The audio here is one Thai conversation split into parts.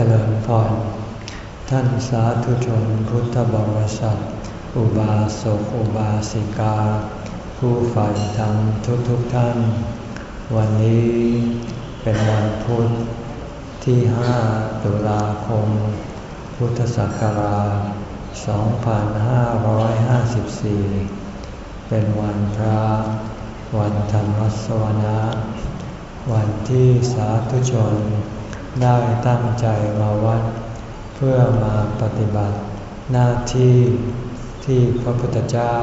จริญพร ท่านสาธุชนพุทธบริษัท อุบาสกอุบาสิกา ผู้ใฝ่ธรรมทุกทุกท่าน วันนี้เป็นวันพุธที่ห้าตุลาคม พุทธศักราช 2554 เป็นวันพระ วันธรรมสวนะ วันที่สาธุชน ได้ตั้งใจมาวัด เพื่อมาปฏิบัติ หน้าที่ที่พระพุทธเจ้า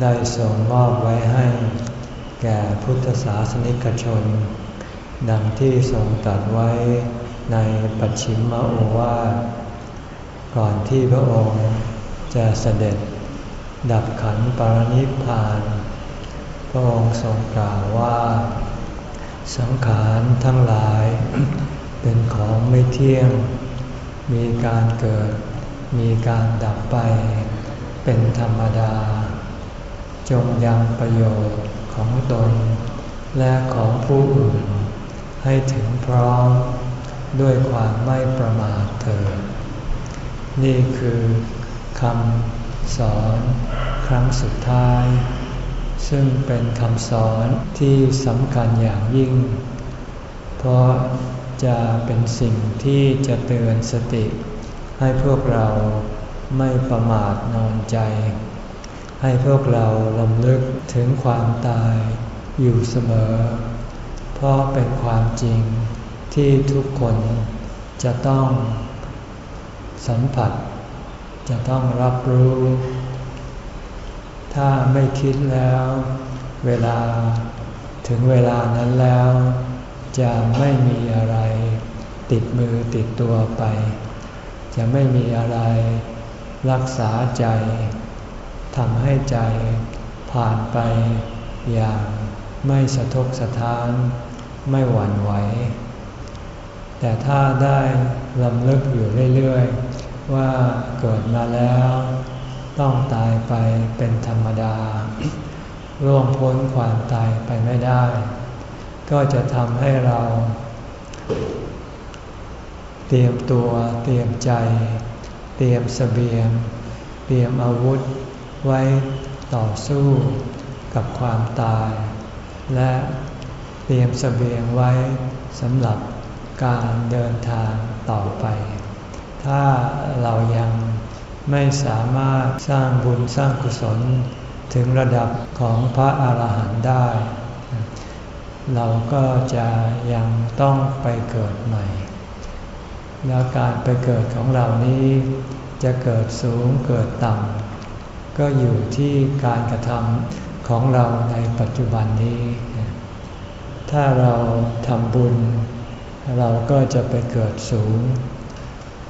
ได้ทรงมอบไว้ให้ แก่พุทธศาสนิกชน ดังที่ทรงตรัสไว้ในปัจฉิมมโอวาทก่อนที่พระองค์จะเสด็จ ดับขันปรนิพพาน พระองค์ทรงกล่าวว่า สังขารทั้งหลาย เป็นของไม่เที่ยง มีการเกิด มีการดับไป เป็นธรรมดา จงยังประโยชน์ของตน และของผู้อื่น ให้ถึงพร้อมด้วยความไม่ประมาทเถิดนี่คือคำสอนครั้งสุดท้าย ซึ่งเป็นคำสอนที่สำคัญอย่างยิ่ง เพราะ จะเป็นสิ่งที่จะเตือนสติ ให้พวกเราไม่ประมาทนอนใจ ให้พวกเราลำลึกถึงความตายอยู่เสมอ เพราะเป็นความจริงที่ทุกคนจะต้องสัมผัส จะต้องรับรู้ ถ้าไม่คิดแล้ว เวลาถึงเวลานั้นแล้ว จะไม่มีอะไรติดมือติดตัวไป จะไม่มีอะไรรักษาใจทำให้ใจผ่านไปอย่างไม่สะทกสะท้านไม่หวั่นไหว แต่ถ้าได้ลำลึกอยู่เรื่อยๆ ว่าเกิดมาแล้ว ต้องตายไปเป็นธรรมดาร่วงพ้นความตายไปไม่ได้ ก็จะทำให้เรา เตรียมตัวเตรียมใจ เตรียมสเสบียง เตรียมอาวุธไว้ต่อสู้กับความตาย และเตรียมสเสบียงไว้สำหรับการเดินทางต่อไป ถ้าเรายังไม่สามารถสร้างบุญสร้างกุศลถึงระดับของพระอาหารหันต์ได้ เราก็จะยังต้องไปเกิดใหม่ แล้วการไปเกิดของเรานี้จะเกิดสูงเกิดต่ำก็อยู่ที่การกระทำของเราในปัจจุบันนี้ ถ้าเราทำบุญ เราก็จะไปเกิดสูง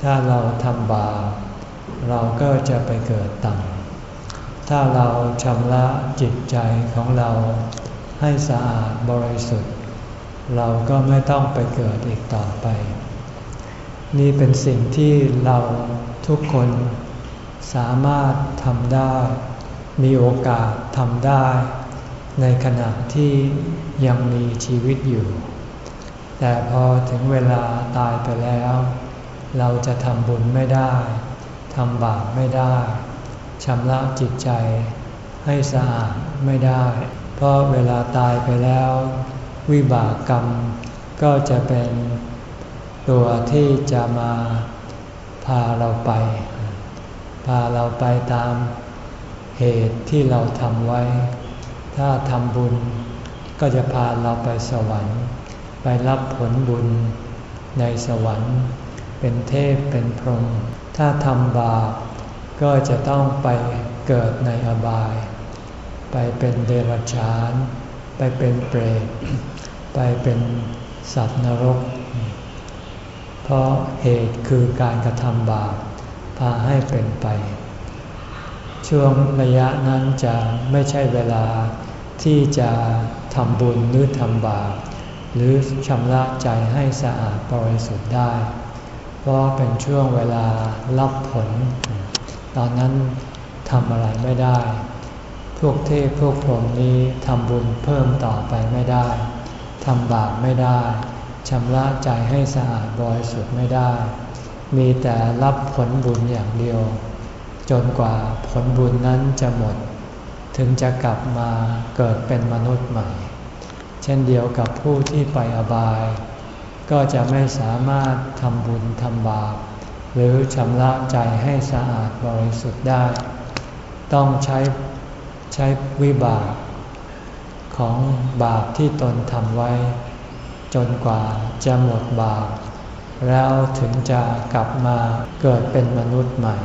ถ้าเราทำบาปเราก็จะไปเกิดต่ำถ้าเราชำระจิตใจของเรา ให้สะอาดบริสุทธิ์ เราก็ไม่ต้องไปเกิดอีกต่อไป นี่เป็นสิ่งที่เราทุกคนสามารถทำได้ มีโอกาสทำได้ ในขณะที่ยังมีชีวิตอยู่ แต่พอถึงเวลาตายไปแล้ว เราจะทำบุญไม่ได้ทำบาปไม่ได้ชำระจิตใจให้สะอาดไม่ได้ เพราะเวลาตายไปแล้ว วิบากกรรม ก็จะเป็นตัวที่จะมาพาเราไป พาเราไปตามเหตุที่เราทำไว้ ถ้าทำบุญก็จะพาเราไปสวรรค์ ไปรับผลบุญในสวรรค์ เป็นเทพเป็นพรหมถ้าทำบาปก็จะต้องไปเกิดในอบาย ไปเป็นเดรัจฉาน ไปเป็นเปรต ไปเป็นสัตว์นรก เพราะเหตุคือการกระทำบาปพาให้เป็นไป ช่วงระยะนั้นจะไม่ใช่เวลาที่จะทำบุญหรือทำบาปหรือชำระใจให้สะอาดบริสุทธิ์ได้ เพราะเป็นช่วงเวลารับผล ตอนนั้นทำอะไรไม่ได้ พวกเทพพวกพรหมนี้ทำบุญเพิ่มต่อไปไม่ได้ทำบาปไม่ได้ชำระใจให้สะอาดบริสุทธิ์ไม่ได้ มีแต่รับผลบุญอย่างเดียว จนกว่าผลบุญนั้นจะหมด ถึงจะกลับมาเกิดเป็นมนุษย์ใหม่ เช่นเดียวกับผู้ที่ไปอบาย ก็จะไม่สามารถทำบุญทำบาป หรือชำระใจให้สะอาดบริสุทธิ์ได้ ต้องใช้ ใช้วิบาก ของบาปที่ตนทำไว้ จนกว่าจะหมดบาป แล้วถึงจะกลับมาเกิดเป็นมนุษย์ใหม่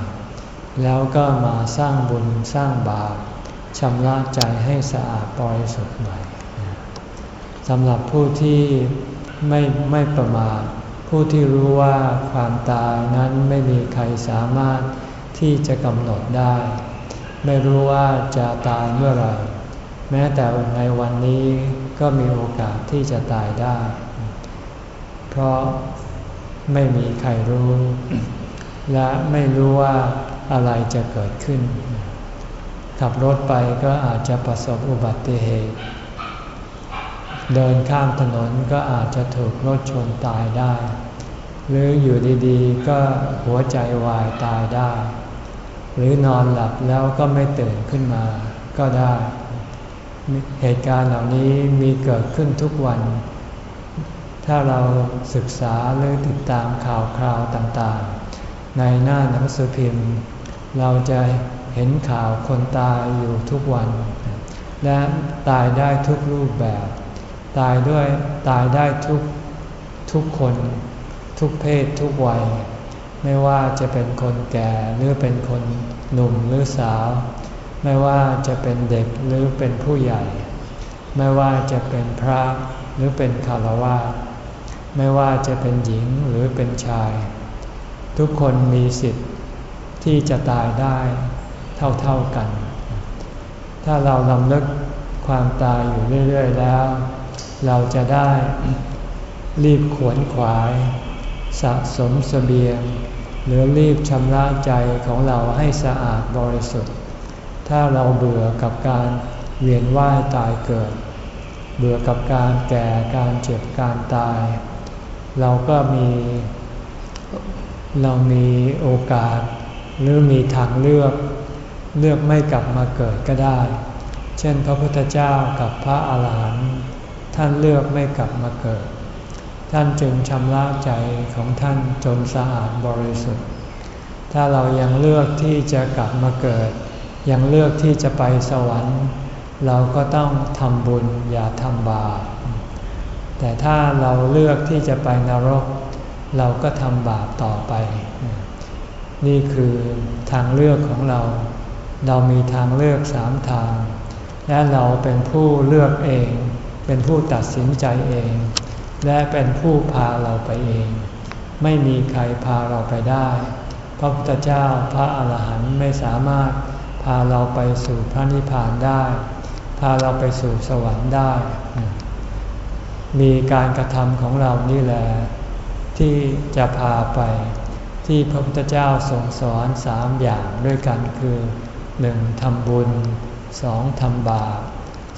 แล้วก็มาสร้างบุญสร้างบาปชำระใจให้สะอาดบริสุทธิ์ใหม่สำหรับผู้ที่ไม่ไม่ประมาทผู้ที่รู้ว่าความตายนั้นไม่มีใครสามารถที่จะกำหนดได้ ไม่รู้ว่าจะตายเมื่อไหร่แม้แต่ในวันนี้ก็มีโอกาสที่จะตายได้ เพราะไม่มีใครรู้ และไม่รู้ว่าอะไรจะเกิดขึ้น ขับรถไปก็อาจจะประสบอุบัติเหตุ เดินข้ามถนนก็อาจจะถูกรถชนตายได้ หรืออยู่ดีๆ ก็หัวใจวายตายได้ หรือนอนหลับแล้วก็ไม่ตื่นขึ้นมาก็ได้ เหตุการณ์เหล่านี้มีเกิดขึ้นทุกวัน ถ้าเราศึกษาหรือติดตามข่าวคราวต่างๆ ในหน้าหนังสือพิมพ์ เราจะเห็นข่าวคนตายอยู่ทุกวัน และตายได้ทุกรูปแบบ ตายด้วยตายได้ทุกทุกคน ทุกเพศทุกวัย ไม่ว่าจะเป็นคนแก่หรือเป็นคนหนุ่มหรือสาว ไม่ว่าจะเป็นเด็กหรือเป็นผู้ใหญ่ ไม่ว่าจะเป็นพระหรือเป็นคารวะไม่ว่าจะเป็นหญิงหรือเป็นชาย ทุกคนมีสิทธิ์ที่จะตายได้เท่าๆกัน ถ้าเราลำลึกความตายอยู่เรื่อย ๆ แล้ว เราจะได้รีบขวนขวาย สะสมสเสบียง หรือรีบชำระใจของเราให้สะอาดบริสุทธิ์ ถ้าเราเบื่อกับการเวียนว่ายตายเกิด เบื่อกับการแก่การเจ็บการตาย เราก็มีเรามีโอกาส หรือมีทางเลือกเลือกไม่กลับมาเกิดก็ได้ เช่นพระพุทธเจ้ากับพระอาหารหันต์ท่านเลือกไม่กลับมาเกิด ท่านจึงชำระใจของท่านจนสะอาดบริสุทธิ์ ถ้าเรายังเลือกที่จะกลับมาเกิด ยังเลือกที่จะไปสวรรค์ เราก็ต้องทำบุญอย่าทำบาป แต่ถ้าเราเลือกที่จะไปนรก เราก็ทำบาปต่อไป นี่คือทางเลือกของเรา เรามีทางเลือกสามทาง และเราเป็นผู้เลือกเอง เป็นผู้ตัดสินใจเอง และเป็นผู้พาเราไปเอง ไม่มีใครพาเราไปได้ พระพุทธเจ้าพระอาหารหันต์ไม่สามารถพาเราไปสู่พระนิพพานได้ พาเราไปสู่สวรรค์ได้ มีการกระทำของเรานี่แหละที่จะพาไป ที่พระพุทธเจ้าทรงสอนสามอย่างด้วยกันคือหนึ่งทำบุญสองทำบาป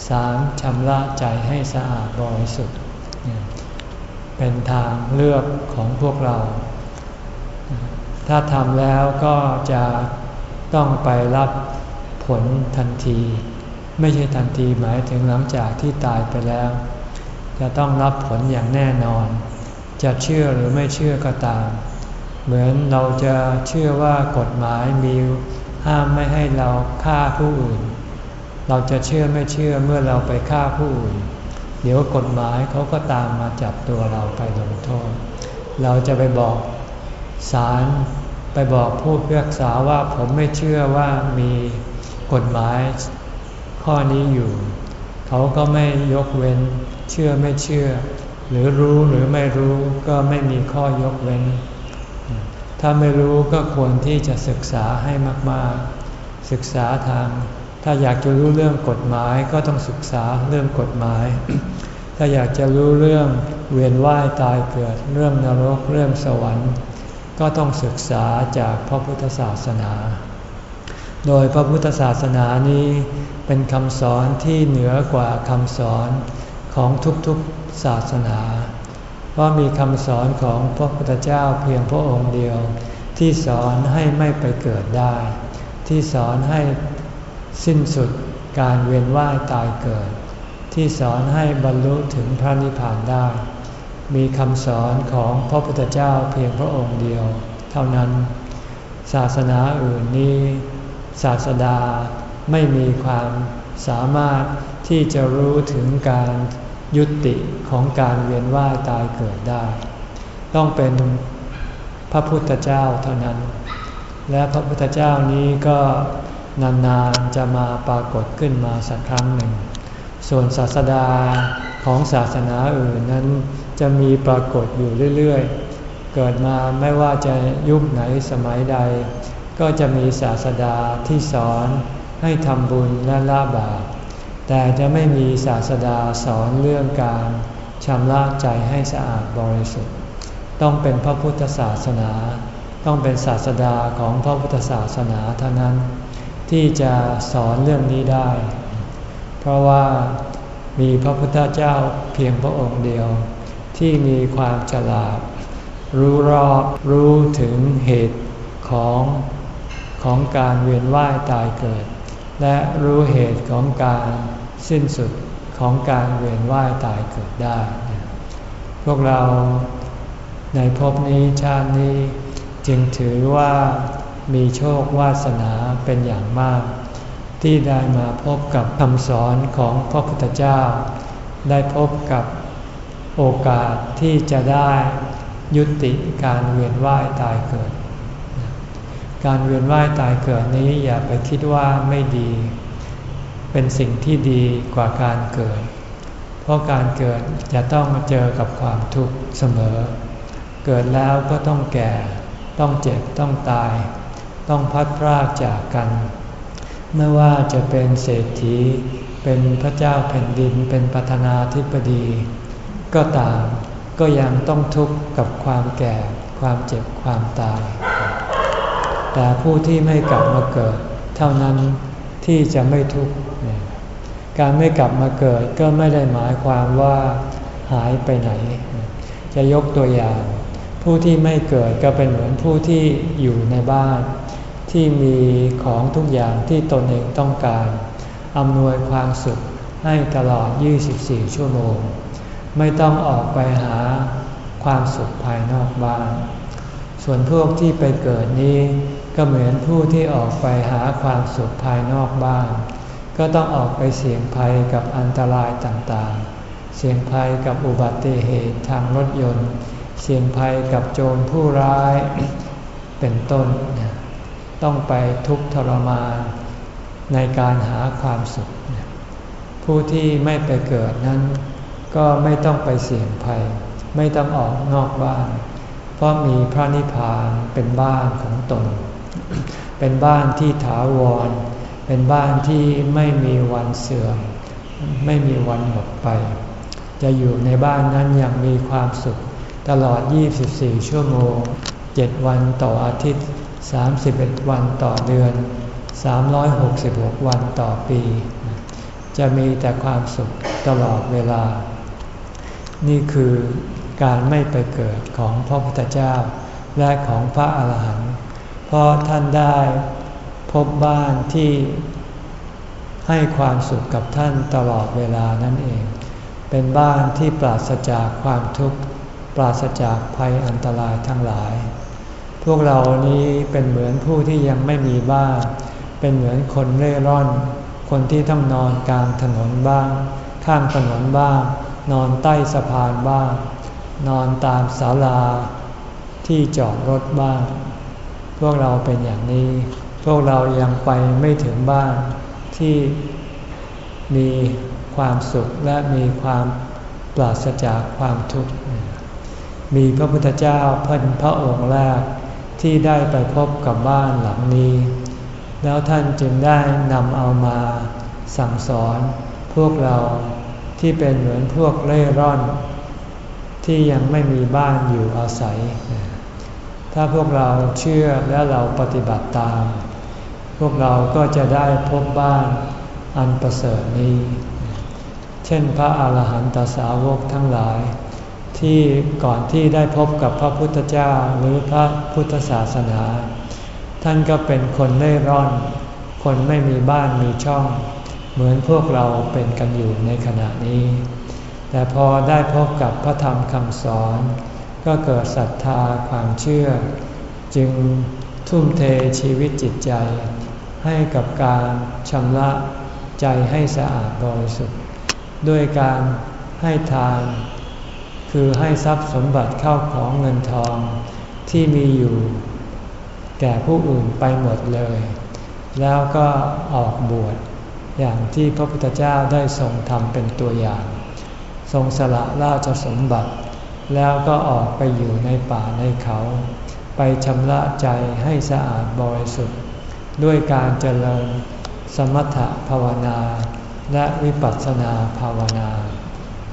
สามชำระใจให้สะอาดบริสุทธิ์ เป็นทางเลือกของพวกเรา ถ้าทำแล้วก็จะต้องไปรับผลทันที ไม่ใช่ทันทีหมายถึงหลังจากที่ตายไปแล้ว จะต้องรับผลอย่างแน่นอน จะเชื่อหรือไม่เชื่อก็ตาม เหมือนเราจะเชื่อว่ากฎหมายมีห้ามไม่ให้เราฆ่าผู้อื่น เราจะเชื่อไม่เชื่อเมื่อเราไปฆ่าผู้อื่น เดี๋ยวกฎหมายเขาก็ตามมาจับตัวเราไปลงโทษ เราจะไปบอกศาลไปบอกผู้พิพากษาว่าผมไม่เชื่อว่ามีกฎหมายข้อนี้อยู่ เขาก็ไม่ยกเว้น เชื่อไม่เชื่อ หรือรู้หรือไม่รู้ก็ไม่มีข้อยกเว้น ถ้าไม่รู้ก็ควรที่จะศึกษาให้มาก ๆ ศึกษาทาง ถ้าอยากจะรู้เรื่องกฎหมายก็ต้องศึกษาเรื่องกฎหมาย ถ้าอยากจะรู้เรื่องเวียนว่ายตายเกิด เรื่องนรกเรื่องสวรรค์ ก็ต้องศึกษาจากพระพุทธศาสนา โดยพระพุทธศาสนานี้เป็นคำสอนที่เหนือกว่าคำสอนของทุกๆศาสนา เพราะมีคำสอนของพระพุทธเจ้าเพียงพระองค์เดียว ที่สอนให้ไม่ไปเกิดได้ ที่สอนให้ สิ้นสุดการเวียนว่ายตายเกิด ที่สอนให้บรรลุถึงพระนิพพานได้ มีคำสอนของพระพุทธเจ้าเพียงพระองค์เดียว เท่านั้น ศาสนาอื่นนี้ ศาสดาไม่มีความสามารถที่จะรู้ถึงการยุติของการเวียนว่ายตายเกิดได้ ต้องเป็นพระพุทธเจ้าเท่านั้น และพระพุทธเจ้านี้ก็ นานๆจะมาปรากฏขึ้นมาสักครั้งหนึ่ง ส่วนศาสดาของศาสนาอื่นนั้นจะมีปรากฏอยู่เรื่อยๆ เกิดมาไม่ว่าจะยุคไหนสมัยใด ก็จะมีศาสดาที่สอนให้ทำบุญและละบาป แต่จะไม่มีศาสดาสอนเรื่องการชำระใจให้สะอาดบริสุทธิ์ ต้องเป็นพระพุทธศาสนา ต้องเป็นศาสดาของพระพุทธศาสนาเท่านั้น ที่จะสอนเรื่องนี้ได้ เพราะว่ามีพระพุทธเจ้าเพียงพระองค์เดียว ที่มีความฉลาด รู้รอบรู้ถึงเหตุของของการเวียนว่ายตายเกิด และรู้เหตุของการสิ้นสุดของการเวียนว่ายตายเกิดได้ พวกเราในภพนี้ชาตินี้จึงถือว่า มีโชควาสนาเป็นอย่างมาก ที่ได้มาพบกับคำสอนของพระพุทธเจ้า ได้พบกับโอกาสที่จะได้ยุติการเวียนว่ายตายเกิด การเวียนว่ายตายเกิดนี้อย่าไปคิดว่าไม่ดี เป็นสิ่งที่ดีกว่าการเกิด เพราะการเกิดจะต้องมาเจอกับความทุกข์เสมอ เกิดแล้วก็ต้องแก่ ต้องเจ็บ ต้องตาย ต้องพัดพรากจากกัน ไม่ว่าจะเป็นเศรษฐี เป็นพระเจ้าแผ่นดิน เป็นประธานาธิบดี ก็ตามก็ยังต้องทุกข์กับความแก่ ความเจ็บ ความตาย แต่ผู้ที่ไม่กลับมาเกิด เท่านั้นที่จะไม่ทุกข์ การไม่กลับมาเกิดก็ไม่ได้หมายความว่าหายไปไหน จะยกตัวอย่าง ผู้ที่ไม่เกิดก็เป็นเหมือนผู้ที่อยู่ในบ้าน ที่มีของทุกอย่างที่ตนเองต้องการอำนวยความสุขให้ตลอด 24 ชั่วโมง ไม่ต้องออกไปหาความสุขภายนอกบ้าน ส่วนพวกที่ไปเกิดนี้ ก็เหมือนผู้ที่ออกไปหาความสุขภายนอกบ้าน ก็ต้องออกไปเสี่ยงภัยกับอันตรายต่างๆ เสี่ยงภัยกับอุบัติเหตุทางรถยนต์ เสี่ยงภัยกับโจรผู้ร้าย เป็นต้น ต้องไปทุกข์ทรมาน ในการหาความสุข ผู้ที่ไม่ไปเกิดนั้น ก็ไม่ต้องไปเสี่ยงภัย ไม่ต้องออกนอกบ้าน เพราะมีพระนิพพานเป็นบ้านของตน เป็นบ้านที่ถาวร เป็นบ้านที่ไม่มีวันเสื่อม ไม่มีวันหมดไป จะอยู่ในบ้านนั้นอย่างมีความสุข ตลอด 24 ชั่วโมง 7 วันต่ออาทิตย์ 31 วันต่อเดือน 366 วันต่อปี จะมีแต่ความสุขตลอดเวลา นี่คือการไม่ไปเกิดของพระพุทธเจ้าและของพระอาหารหันต์เพราะท่านได้พบบ้านที่ให้ความสุขกับท่านตลอดเวลานั่นเอง เป็นบ้านที่ปราศจากความทุกข์ ปราศจากภัยอันตรายทั้งหลาย พวกเรานี้เป็นเหมือนผู้ที่ยังไม่มีบ้าน เป็นเหมือนคนเร่ร่อน คนที่ต้องนอนกลางถนนบ้าง ข้างถนนบ้าง นอนใต้สะพานบ้าง นอนตามศาลาที่จอดรถบ้าง พวกเราเป็นอย่างนี้ พวกเรายังไปไม่ถึงบ้านที่มีความสุขและมีความปราศจากความทุกข์ มีพระพุทธเจ้าพันพระองค์แรก ที่ได้ไปพบกับบ้านหลังนี้ แล้วท่านจึงได้นำเอามาสั่งสอนพวกเราที่เป็นเหมือนพวกเล่ร่อน ที่ยังไม่มีบ้านอยู่อาศัย ถ้าพวกเราเชื่อและเราปฏิบัติตาม พวกเราก็จะได้พบบ้านอันประเสริฐนี้ เช่นพระอาหารหันตสาวกทั้งหลาย ที่ก่อนที่ได้พบกับพระพุทธเจ้าหรือพระพุทธศาสนา ท่านก็เป็นคนเล่ร่อน คนไม่มีบ้านมีช่อง เหมือนพวกเราเป็นกันอยู่ในขณะนี้ แต่พอได้พบกับพระธรรมคำสอน ก็เกิดศรัทธาความเชื่อ จึงทุ่มเทชีวิตจิตใจ ให้กับการชำระใจให้สะอาดบริสุทธิ์ด้วยการให้ทาน คือให้ทรัพย์สมบัติเข้าของเงินทองที่มีอยู่ แก่ผู้อื่นไปหมดเลย แล้วก็ออกบวชอย่างที่พระพุทธเจ้าได้ทรงทำเป็นตัวอย่าง ทรงสละราชสมบัติ แล้วก็ออกไปอยู่ในป่าในเขา ไปชำระใจให้สะอาดบริสุทธิ์ ด้วยการเจริญสมถภาวนาและวิปัสสนาภาวนา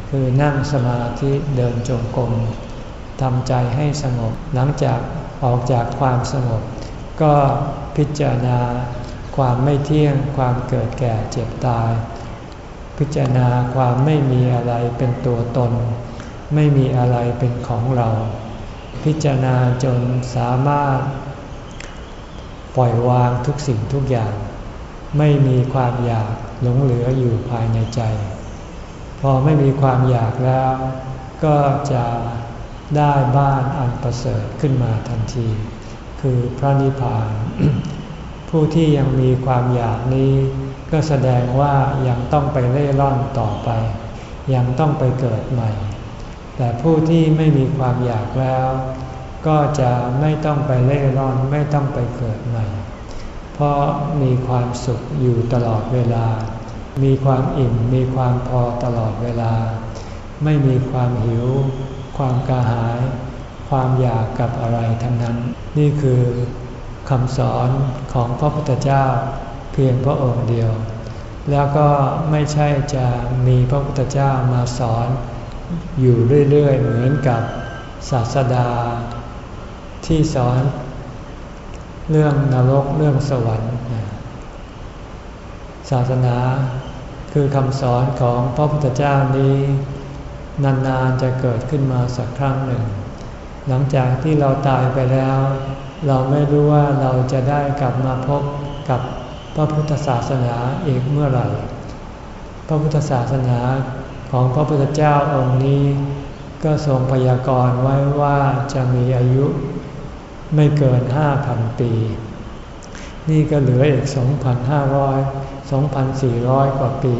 คือนั่งสมาธิเดินจงกรมทำใจให้สงบ หลังจากออกจากความสงบ ก็พิจารณาความไม่เที่ยงความเกิดแก่เจ็บตาย พิจารณาความไม่มีอะไรเป็นตัวตน ไม่มีอะไรเป็นของเรา พิจารณาจนสามารถ ปล่อยวางทุกสิ่งทุกอย่าง ไม่มีความอยากหลงเหลืออยู่ภายในใจ พอไม่มีความอยากแล้ว ก็จะได้บ้านอันประเสริฐขึ้นมาทันที คือพระนิพพาน ผู้ที่ยังมีความอยากนี้ ก็แสดงว่ายังต้องไปเล่ร่อนต่อไป ยังต้องไปเกิดใหม่ แต่ผู้ที่ไม่มีความอยากแล้ว ก็จะไม่ต้องไปเล่ร่อนไม่ต้องไปเกิดใหม่ เพราะมีความสุขอยู่ตลอดเวลา มีความอิ่มมีความพอตลอดเวลา ไม่มีความหิว ความกระหาย ความอยากกับอะไรทั้งนั้น นี่คือคำสอนของพระพุทธเจ้าเพียงพระองค์เดียว แล้วก็ไม่ใช่จะมีพระพุทธเจ้ามาสอนอยู่เรื่อยๆ เหมือนกับศาสดา ที่สอนเรื่องนรกเรื่องสวรรค์ศาสนา คือคำสอนของพระพุทธเจ้านี้ นานๆจะเกิดขึ้นมาสักครั้งหนึ่ง หลังจากที่เราตายไปแล้ว เราไม่รู้ว่าเราจะได้กลับมาพบกับพระพุทธศาสนาอีกเมื่อไหร่ พระพุทธศาสนาของพระพุทธเจ้าองค์นี้ ก็ทรงพยากรณ์ไว้ว่าจะมีอายุไม่เกินห้าพันปี นี่ก็เหลืออีก 2,500 2,400 กว่าปี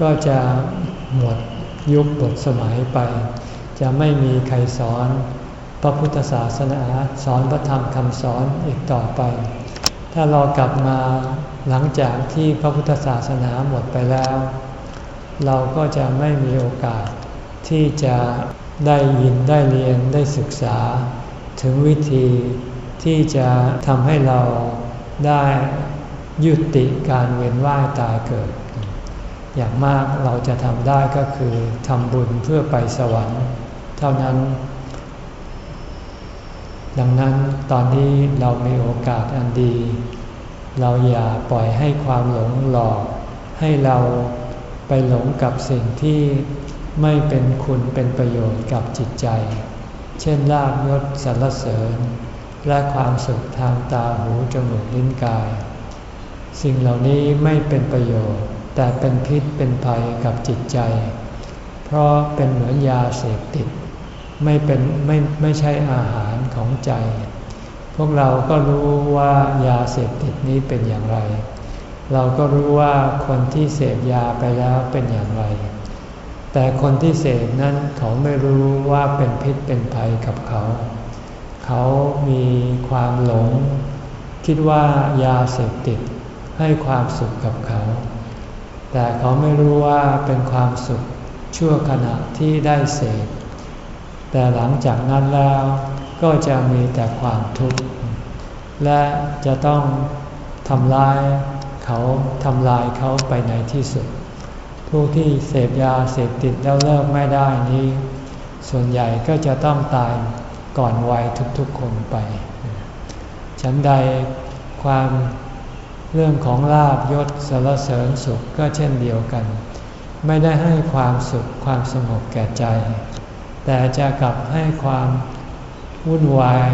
ก็จะหมดยุคหมดสมัยไป จะไม่มีใครสอนพระพุทธศาสนาสอนพระธรรมคำสอนอีกต่อไป ถ้าเรากลับมาหลังจากที่พระพุทธศาสนาหมดไปแล้ว เราก็จะไม่มีโอกาสที่จะได้ยินได้เรียนได้ศึกษา ถึงวิธีที่จะทำให้เราได้ ยุติการเวียนว่ายตายเกิด อย่างมากเราจะทำได้ก็คือทำบุญเพื่อไปสวรรค์ เท่านั้น ดังนั้นตอนนี้เรามีโอกาสอันดี เราอย่าปล่อยให้ความหลงหลอก ให้เราไปหลงกับสิ่งที่ไม่เป็นคุณเป็นประโยชน์กับจิตใจ เช่นลาบยศสรรเสริญ และความสุขทางตาหูจมูกลิ้นกาย สิ่งเหล่านี้ไม่เป็นประโยชน์ แต่เป็นพิษเป็นภัยกับจิตใจ เพราะเป็นเหมือนยาเสพติด ไม่เป็นไม่ไม่ใช่อาหารของใจ พวกเราก็รู้ว่ายาเสพติดนี้เป็นอย่างไร เราก็รู้ว่าคนที่เสพยาไปแล้วเป็นอย่างไร แต่คนที่เสพนั้นเขาไม่รู้ว่าเป็นพิษเป็นภัยกับเขา เขามีความหลง คิดว่ายาเสพติด ให้ความสุขกับเขา แต่เขาไม่รู้ว่าเป็นความสุขชั่วขณะที่ได้เสพแต่หลังจากนั้นแล้วก็จะมีแต่ความทุกข์และจะต้องทำลายเขาทำลายเขาไปในที่สุด ผู้ที่เสพยาเสพติดแล้วเลิกไม่ได้นี้ ส่วนใหญ่ก็จะต้องตายก่อนวัยทุกๆคนไป ฉันใดความ เรื่องของลาบยศสารเสริญสุขก็เช่นเดียวกัน ไม่ได้ให้ความสุขความสงบแก่ใจ แต่จะกลับให้ความวุ่นวาย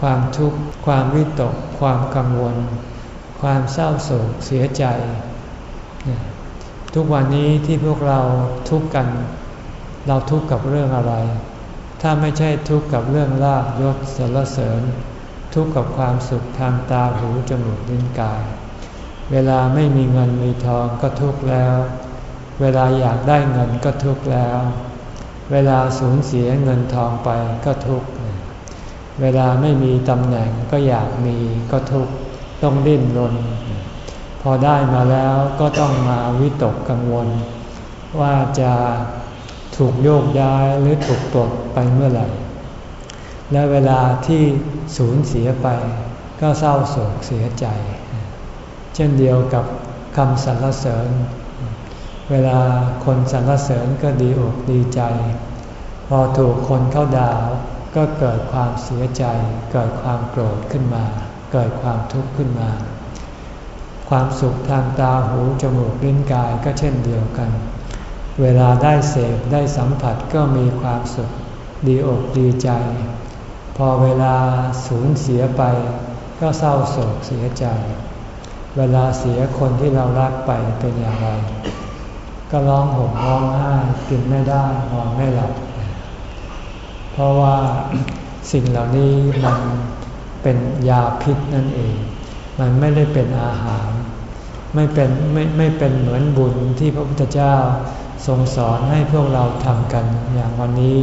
ความทุกข์ความวิตก ความกังวล ความเศร้าโศกเสียใจ ทุกวันนี้ที่พวกเราทุกข์กัน เราทุกข์กับเรื่องอะไร ถ้าไม่ใช่ทุกข์กับเรื่องลาบยศสรรเสริญ ทุกข์กับความสุขทางตาหูจมูกลิ้นกาย เวลาไม่มีเงินมีทองก็ทุกข์แล้ว เวลาอยากได้เงินก็ทุกข์แล้ว เวลาสูญเสียเงินทองไปก็ทุกข์เวลาไม่มีตำแหน่งก็อยากมีก็ทุกข์ต้องดิ้นรน พอได้มาแล้วก็ต้องมาวิตกกังวล ว่าจะถูกโยกย้ายหรือถูกปลดไปเมื่อไหร่ และเวลาที่สูญเสียไปก็เศร้าโศกเสียใจ ช่นเดียวกับคำสรรเสริญ เวลาคนสรรเสริญก็ดีอกดีใจ พอถูกคนเข้าด่าก็เกิดความเสียใจ เกิดความโกรธขึ้นมา เกิดความทุกข์ขึ้นมา ความสุขทางตาหูจมูกลิ้นกายก็เช่นเดียวกัน เวลาได้เสพได้สัมผัสก็มีความสุข ดีอกดีใจ พอเวลาสูญเสียไปก็เศร้าโศกเสียใจ เวลาเสียคนที่เรารักไปเป็นอย่างไร ก็ร้องห่มร้องไห้กินไม่ได้นอนไม่หลับ เพราะว่าสิ่งเหล่านี้มันเป็นยาพิษนั่นเอง มันไม่ได้เป็นอาหาร ไม่เป็นไม่ไม่เป็นเหมือนบุญที่พระพุทธเจ้าทรงสอนให้พวกเราทำกันอย่างวันนี้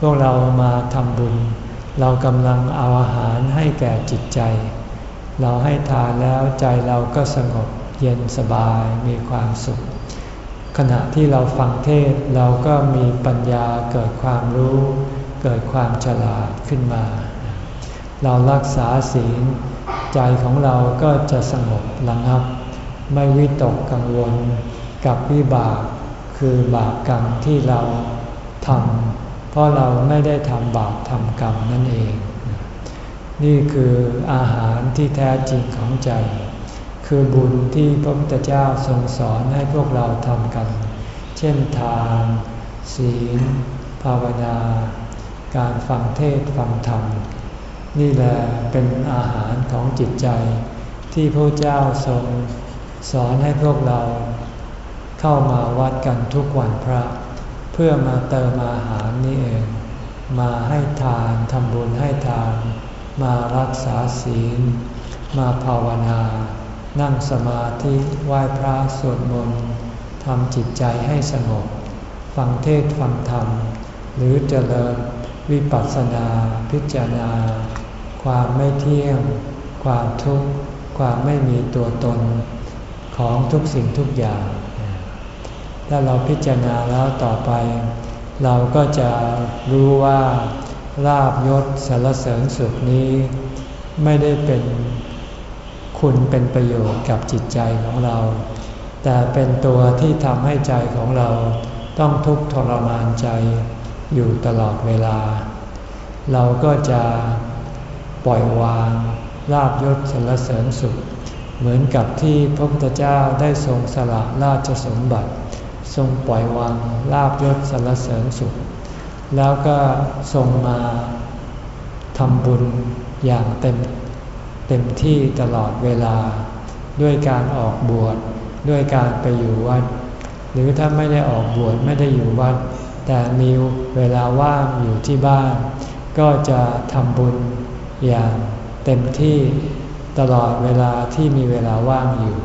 พวกเรามาทำบุญ เรากำลังเอาอาหารให้แก่จิตใจ เราให้ทานแล้วใจเราก็สงบเย็นสบายมีความสุข ขณะที่เราฟังเทศเราก็มีปัญญาเกิดความรู้ เกิดความฉลาดขึ้นมา เรารักษาศีลใจของเราก็จะสงบระงับ ไม่วิตกกังวลกับวิบากคือบาปกรรมที่เราทำเพราะเราไม่ได้ทำบาปทำกรรมนั่นเอง นี่คืออาหารที่แท้จริงของใจ คือบุญที่พระพุทธเจ้าทรงสอนให้พวกเราทำกัน เช่นทาน ศีล ภาวนา การฟังเทศฟังธรรม นี่แหละเป็นอาหารของจิตใจ ที่พระเจ้าทรงสอนให้พวกเรา เข้ามาวัดกันทุกวันพระ เพื่อมาเติมอาหารนี่เอง มาให้ทานทำบุญให้ทาน มารักษาศีล มาภาวนา นั่งสมาธิไหว้พระสวดมนต์ทำจิตใจให้สงบ ฟังเทศฟังธรรม หรือเจริญวิปัสสนาพิจารณา ความไม่เที่ยง ความทุกข์ ความไม่มีตัวตน ของทุกสิ่งทุกอย่าง ถ้าเราพิจารณาแล้วต่อไป เราก็จะรู้ว่า ลาบยศสารเสริญสุขนี้ ไม่ได้เป็นคุณเป็นประโยชน์กับจิตใจของเรา แต่เป็นตัวที่ทำให้ใจของเราต้องทุกข์ทรมานใจอยู่ตลอดเวลา เราก็จะปล่อยวางลาบยศสรรเสริญสุข เหมือนกับที่พระพุทธเจ้าได้ทรงสละราชสมบัติ ทรงปล่อยวางลาบยศสรรเสริญสุข แล้วก็ทรงมาทำบุญอย่างเต็มเต็มที่ตลอดเวลา ด้วยการออกบวชด้วยการไปอยู่วัด หรือถ้าไม่ได้ออกบวชไม่ได้อยู่วัด แต่มีเวลาว่างอยู่ที่บ้าน ก็จะทำบุญอย่างเต็มที่ตลอดเวลาที่มีเวลาว่างอยู่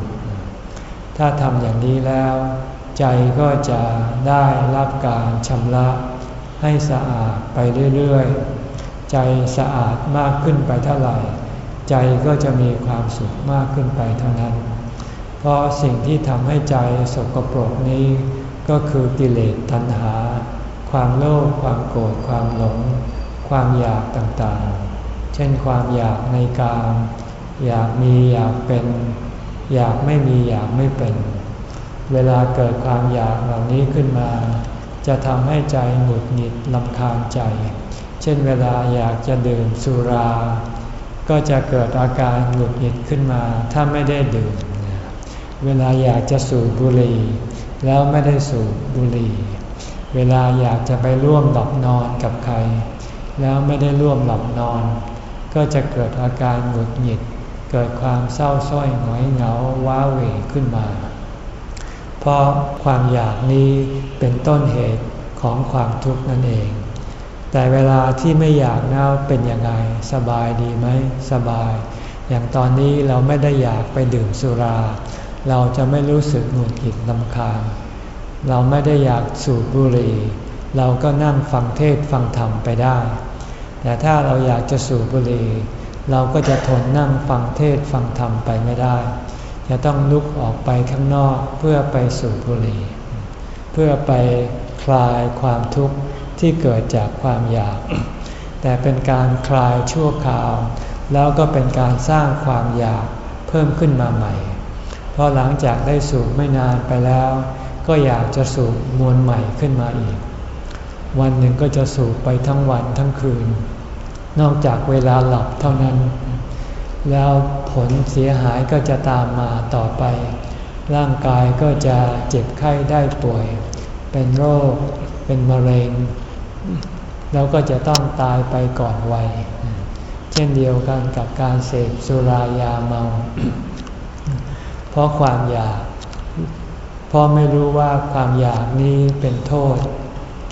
ถ้าทำอย่างนี้แล้ว ใจก็จะได้รับการชำระ ให้สะอาดไปเรื่อยๆ ใจสะอาดมากขึ้นไปเท่าไหร่ ใจก็จะมีความสุขมากขึ้นไปเท่านั้น เพราะสิ่งที่ทำให้ใจสกปรกนี้ ก็คือกิเลสตัณหา ความโลภความโกรธความหลง ความอยากต่างๆ เช่นความอยากในกามอยากมีอยากเป็น อยากไม่มีอยากไม่เป็น เวลาเกิดความอยากเหล่านี้ขึ้นมา จะทำให้ใจหงุดหงิดลำคาญใจ เช่นเวลาอยากจะดื่มสุรา ก็จะเกิดอาการหงุดหงิดขึ้นมาถ้าไม่ได้ดื่ม เวลาอยากจะสูบบุหรี่ แล้วไม่ได้สูบบุหรี่ เวลาอยากจะไปร่วมหลับนอนกับใคร แล้วไม่ได้ร่วมหลับนอน ก็จะเกิดอาการหงุดหงิด เกิดความเศร้าส้อยหงอยเหงาว้าเหวขึ้นมา เพราะความอยากนี้เป็นต้นเหตุของความทุกข์นั่นเอง แต่เวลาที่ไม่อยากแล้วเป็นยังไง สบายดีไหมสบาย อย่างตอนนี้เราไม่ได้อยากไปดื่มสุรา เราจะไม่รู้สึกหงุดหงิดลำคาญ เราไม่ได้อยากสูบบุหรี่ เราก็นั่งฟังเทศฟังธรรมไปได้ แต่ถ้าเราอยากจะสูบบุหรี่ เราก็จะทนนั่งฟังเทศฟังธรรมไปไม่ได้ จะต้องลุกออกไปข้างนอกเพื่อไปสูบบุหรี่ เพื่อไปคลายความทุกข์ที่เกิดจากความอยาก แต่เป็นการคลายชั่วคราว แล้วก็เป็นการสร้างความอยากเพิ่มขึ้นมาใหม่ เพราะหลังจากได้สูบไม่นานไปแล้ว ก็อยากจะสูบมวลใหม่ขึ้นมาอีก วันหนึ่งก็จะสูบไปทั้งวันทั้งคืน นอกจากเวลาหลับเท่านั้น แล้ว ผลเสียหายก็จะตามมาต่อไป ร่างกายก็จะเจ็บไข้ได้ป่วย เป็นโรค เป็นมะเร็ง แล้วก็จะต้องตายไปก่อนวัย เช่นเดียวกันกับการเสพสุรายาเมา เพราะความอยาก เพราะไม่รู้ว่าความอยากนี้เป็นโทษ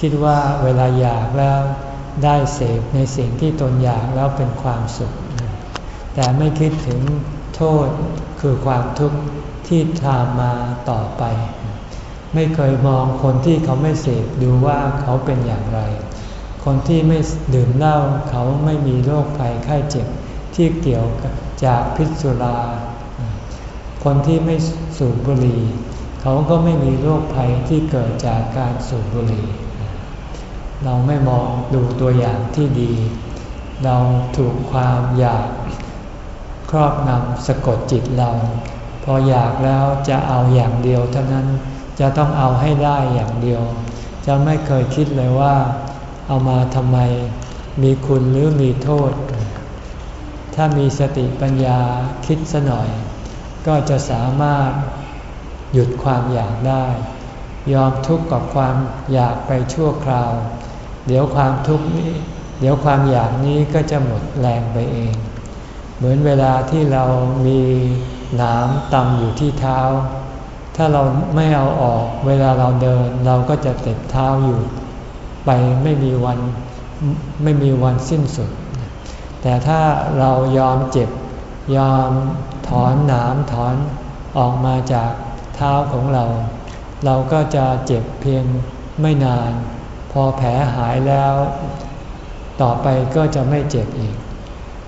คิดว่าเวลาอยากแล้วได้เสพในสิ่งที่ตนอยากแล้วเป็นความสุข แต่ไม่คิดถึงโทษคือความทุกข์ที่ตามมาต่อไป ไม่เคยมองคนที่เขาไม่เสพดูว่าเขาเป็นอย่างไร คนที่ไม่ดื่มเหล้าเขาไม่มีโรคภัยไข้เจ็บที่เกี่ยวจากพิษสุรา คนที่ไม่สูบบุหรี่เขาก็ไม่มีโรคภัยที่เกิดจากการสูบบุหรี่ เราไม่มองดูตัวอย่างที่ดี เราถูกความอยาก ครอบงำสะกดจิตเรา พออยากแล้วจะเอาอย่างเดียวเท่านั้นจะต้องเอาให้ได้อย่างเดียว จะไม่เคยคิดเลยว่า เอามาทำไม มีคุณหรือมีโทษ ถ้ามีสติปัญญาคิดซะหน่อย ก็จะสามารถหยุดความอยากได้ ยอมทุกข์กับความอยากไปชั่วคราว เดี๋ยวความทุกข์นี้ เดี๋ยวความอยากนี้ก็จะหมดแรงไปเอง เหมือนเวลาที่เรามีหนามตำอยู่ที่เท้า ถ้าเราไม่เอาออกเวลาเราเดินเราก็จะเต็บเท้าอยู่ ไปไม่มีวันไม่มีวันสิ้นสุด แต่ถ้าเรายอมเจ็บ ยอมถอนหนามถอนออกมาจากเท้าของเรา เราก็จะเจ็บเพียงไม่นาน พอแผลหายแล้ว ต่อไปก็จะไม่เจ็บอีก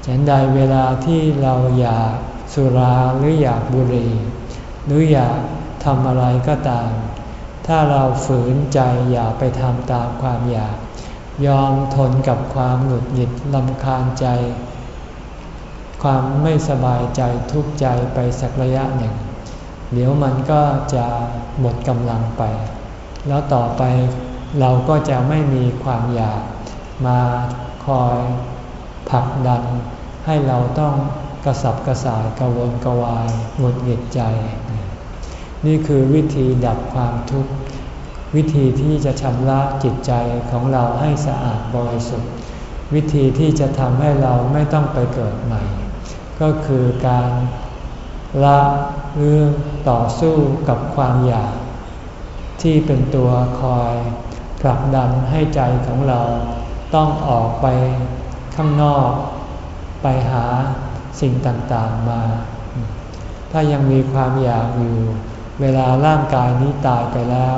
ฉันใดเวลาที่เราอยากสุราหรืออยากบุหรี่หรืออยากทำอะไรก็ตาม ถ้าเราฝืนใจอย่าไปทำตามความอยาก ยอมทนกับความหงุดหงิดลำคาญใจ ความไม่สบายใจทุกข์ใจไปสักระยะหนึ่ง เดี๋ยวมันก็จะหมดกำลังไป แล้วต่อไปเราก็จะไม่มีความอยากมาคอย ผลักดัน ให้เราต้องกระสับกระส่ายกระวนกระวายหงุดหงิดใจ นี่คือวิธีดับความทุกข์ วิธีที่จะชำระจิตใจของเราให้สะอาดบริสุทธิ์ วิธีที่จะทำให้เราไม่ต้องไปเกิดใหม่ ก็คือการละหรือต่อสู้กับความอยาก ที่เป็นตัวคอยผลักดันให้ใจของเราต้องออกไป ข้างนอก ไปหาสิ่งต่างๆมา ถ้ายังมีความอยากอยู่ เวลาร่างกายนี้ตายไปแล้ว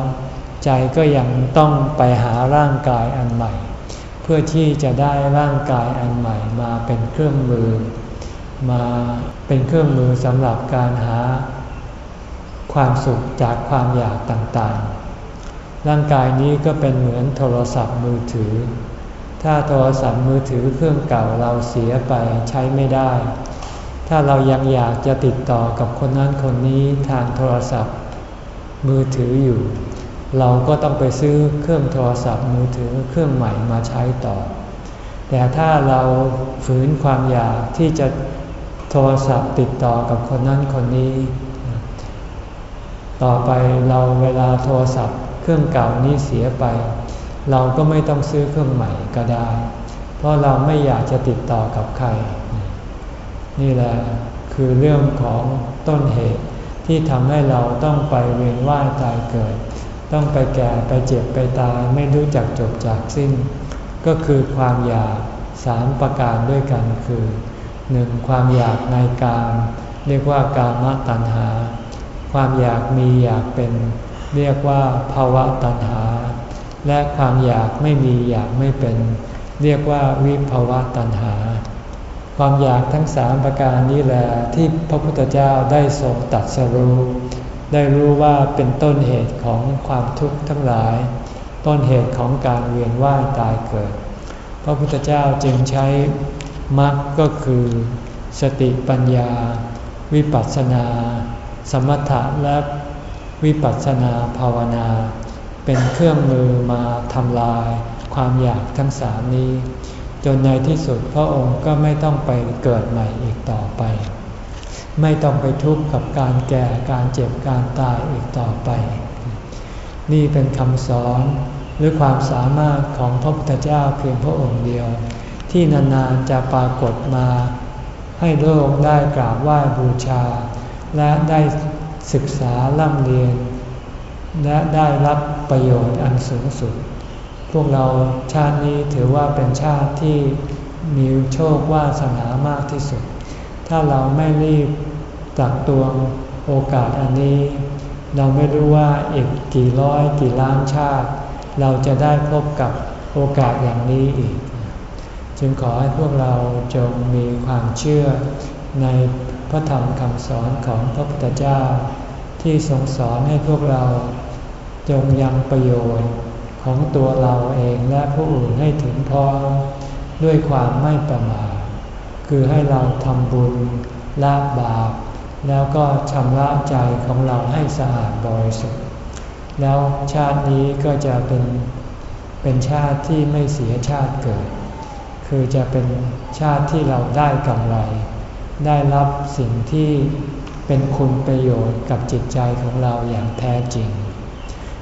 ใจก็ยังต้องไปหาร่างกายอันใหม่ เพื่อที่จะได้ร่างกายอันใหม่มาเป็นเครื่องมือ มาเป็นเครื่องมือสำหรับการหาความสุขจากความอยากต่างๆ ร่างกายนี้ก็เป็นเหมือนโทรศัพท์มือถือ ถ้าโทรศัพท์มือถือเครื่องเก่าเราเสียไปใช้ไม่ได้ ถ้าเรายังอยากจะติดต่อกับคนนั้นคนนี้ทางโทรศัพท์ มือถืออยู่ เราก็ต้องไปซื้อเครื่องโทรศัพท์มือถือเครื่องใหม่มาใช้ต่อ แต่ถ้าเราฝืนความอยากที่จะโทรศัพท์ติดต่อกับคนนั้นคนนี้ ต่อไปเราเวลาโทรศัพท์เครื่องเก่านี้เสียไป เราก็ไม่ต้องซื้อเครื่องใหม่ก็ได้ เพราะเราไม่อยากจะติดต่อกับใคร นี่แหละคือเรื่องของต้นเหตุที่ทำให้เราต้องไปเวียนว่ายตายเกิด ต้องไปแก่ไปเจ็บไปตายไม่รู้จักจบจากสิ้น ก็คือความอยากสามประการด้วยกันคือหนึ่งความอยากในกามเรียกว่ากามตัณหา ความอยากมีอยากเป็น เรียกว่าภาวะตัณหา และความอยากไม่มีอยากไม่เป็น เรียกว่าวิภาวะตัณหา ความอยากทั้งสามประการนี้แหละที่พระพุทธเจ้าได้ทรงตัดสรู้ได้รู้ว่าเป็นต้นเหตุของความทุกข์ทั้งหลาย ต้นเหตุของการเวียนว่ายตายเกิด พระพุทธเจ้าจึงใช้มรรคก็คือ สติปัญญา วิปัสสนา สมถะและวิปัสสนาภาวนา เป็นเครื่องมือมาทำลายความอยากทั้งสามนี้ จนในที่สุดพระองค์ก็ไม่ต้องไปเกิดใหม่อีกต่อไป ไม่ต้องไปทุกข์กับการแก่การเจ็บการตายอีกต่อไป นี่เป็นคำสอนหรือความสามารถของพระพุทธเจ้าเพียงพระองค์เดียว ที่นานๆจะปรากฏมา ให้โลกได้กราบไหว้บูชา และได้ศึกษาล่ำเรียน และได้รับประโยชน์อันสูงสุด พวกเราชาตินี้ถือว่าเป็นชาติที่มีโชควาสนามากที่สุด ถ้าเราไม่รีบตักตวงโอกาสอันนี้ เราไม่รู้ว่าอีกกี่ร้อยกี่ล้านชาติ เราจะได้พบกับโอกาสอย่างนี้อีก จึงขอให้พวกเราจงมีความเชื่อในพระธรรมคำสอนของพระพุทธเจ้า ที่ทรงสอนให้พวกเรา จงยังประโยชน์ของตัวเราเองและผู้อื่นให้ถึงพร้อมด้วยความไม่ประมาทคือให้เราทำบุญละบาป แล้วก็ชำระใจของเราให้สะอาดบริสุทธิ์แล้วชาตินี้ก็จะเป็นเป็นชาติที่ไม่เสียชาติเกิด คือจะเป็นชาติที่เราได้กำไร ได้รับสิ่งที่เป็นคุณประโยชน์กับจิตใจของเราอย่างแท้จริง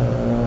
อ